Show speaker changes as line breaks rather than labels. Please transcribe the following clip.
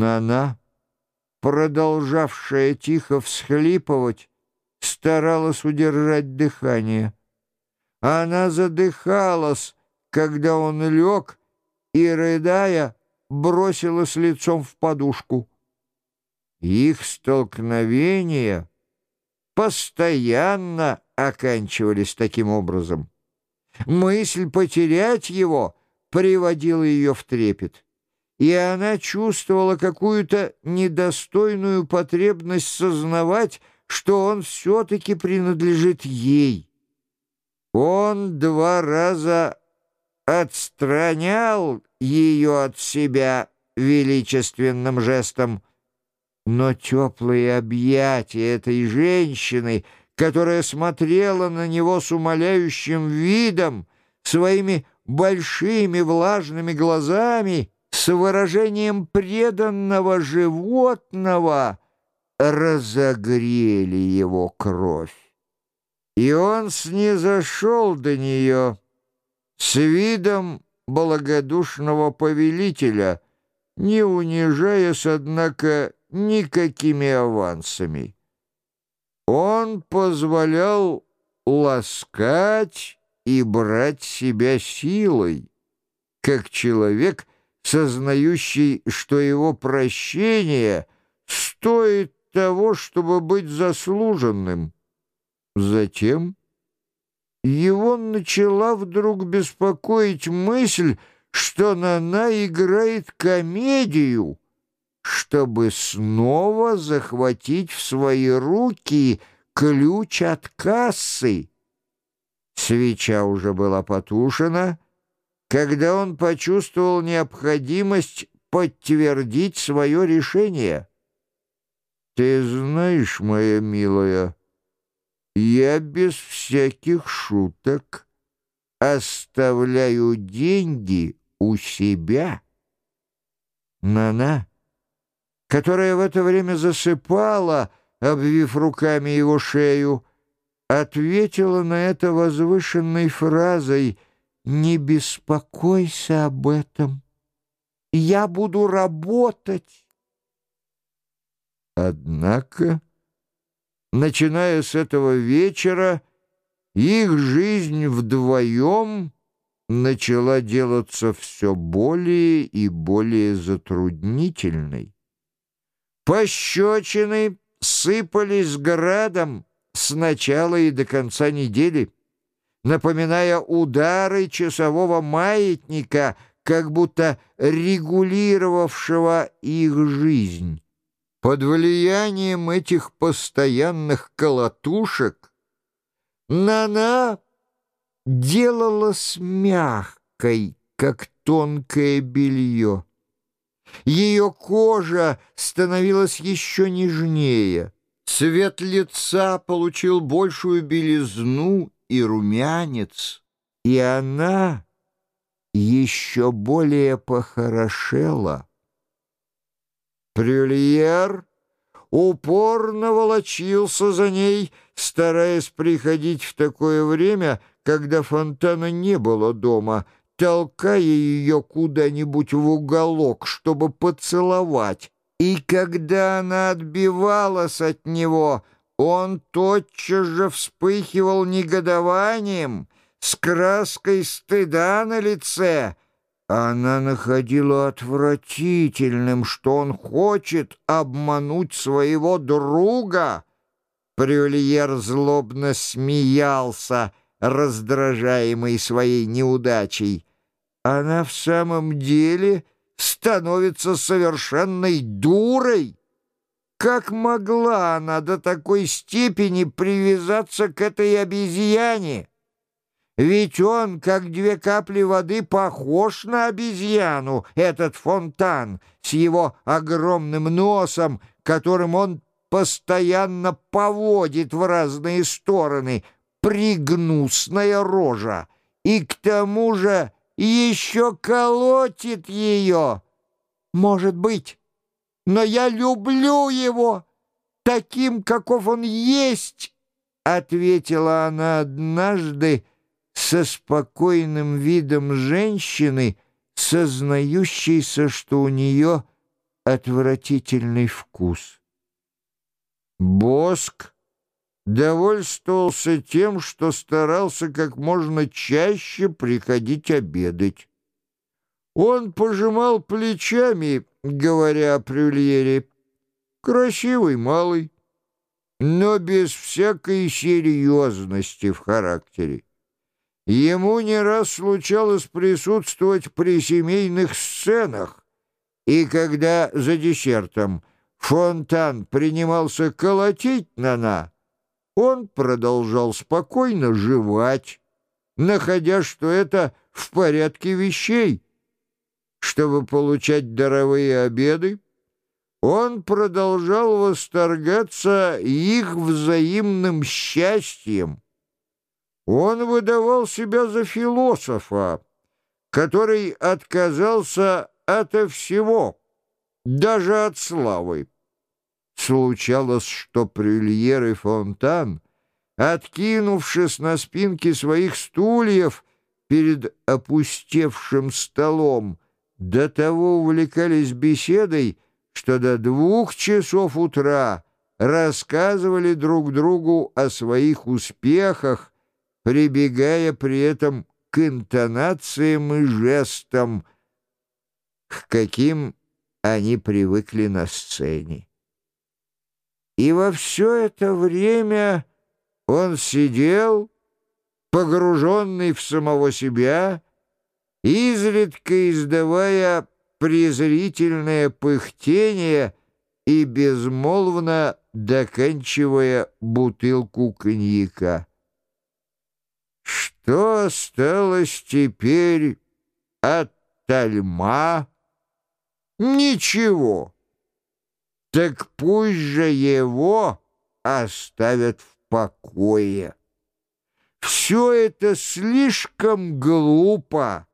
Нана, продолжавшая тихо всхлипывать, старалась удержать дыхание. Она задыхалась, когда он лег, и, рыдая, бросилась лицом в подушку. Их столкновения постоянно оканчивались таким образом. Мысль потерять его приводила ее в трепет, и она чувствовала какую-то недостойную потребность сознавать, что он все-таки принадлежит ей. Он два раза отстранял ее от себя величественным жестом, но теплые объятия этой женщины, которая смотрела на него с умоляющим видом, своими большими влажными глазами, с выражением преданного животного, разогрели его кровь. И он снизошел до нее с видом благодушного повелителя, не унижаясь, однако, никакими авансами. Он позволял ласкать и брать себя силой, как человек, сознающий, что его прощение стоит того, чтобы быть заслуженным. Затем его начала вдруг беспокоить мысль, что Нана играет комедию, чтобы снова захватить в свои руки ключ от кассы. Свеча уже была потушена, когда он почувствовал необходимость подтвердить свое решение. «Ты знаешь, моя милая, я без всяких шуток оставляю деньги у себя». Нана которая в это время засыпала, обвив руками его шею, ответила на это возвышенной фразой «Не беспокойся об этом, я буду работать». Однако, начиная с этого вечера, их жизнь вдвоем начала делаться все более и более затруднительной. Пощечины сыпались градом с начала и до конца недели, напоминая удары часового маятника, как будто регулировавшего их жизнь. Под влиянием этих постоянных колотушек Нана делалась мягкой, как тонкое белье. Ее кожа становилась еще нежнее. Цвет лица получил большую белизну и румянец, и она еще более похорошела. Прюльер упорно волочился за ней, стараясь приходить в такое время, когда фонтана не было дома — толкая ее куда-нибудь в уголок, чтобы поцеловать. И когда она отбивалась от него, он тотчас же вспыхивал негодованием, с краской стыда на лице. Она находила отвратительным, что он хочет обмануть своего друга. Прюльер злобно смеялся, раздражаемый своей неудачей она в самом деле становится совершенной дурой. Как могла она до такой степени привязаться к этой обезьяне? Ведь он, как две капли воды, похож на обезьяну, этот фонтан, с его огромным носом, которым он постоянно поводит в разные стороны, пригнусная рожа. И к тому же еще колотит ее. Может быть, но я люблю его таким, каков он есть, — ответила она однажды со спокойным видом женщины, сознающейся, что у нее отвратительный вкус. Боск довольствовался тем, что старался как можно чаще приходить обедать. Он пожимал плечами, говоря о Прюльере. Красивый малый, но без всякой серьезности в характере. Ему не раз случалось присутствовать при семейных сценах, и когда за десертом Фонтан принимался колотить на-на, он продолжал спокойно жевать, находя, что это в порядке вещей. Чтобы получать даровые обеды, он продолжал восторгаться их взаимным счастьем. Он выдавал себя за философа, который отказался ото всего, даже от славы. Случалось, что Прюльер и Фонтан, откинувшись на спинки своих стульев перед опустевшим столом, до того увлекались беседой, что до двух часов утра рассказывали друг другу о своих успехах, прибегая при этом к интонациям и жестам, к каким они привыкли на сцене. И во все это время он сидел, погруженный в самого себя, изредка издавая презрительное пыхтение и безмолвно доканчивая бутылку коньяка. Что осталось теперь от Тальма? Ничего. Так пусть же его оставят в покое. Все это слишком глупо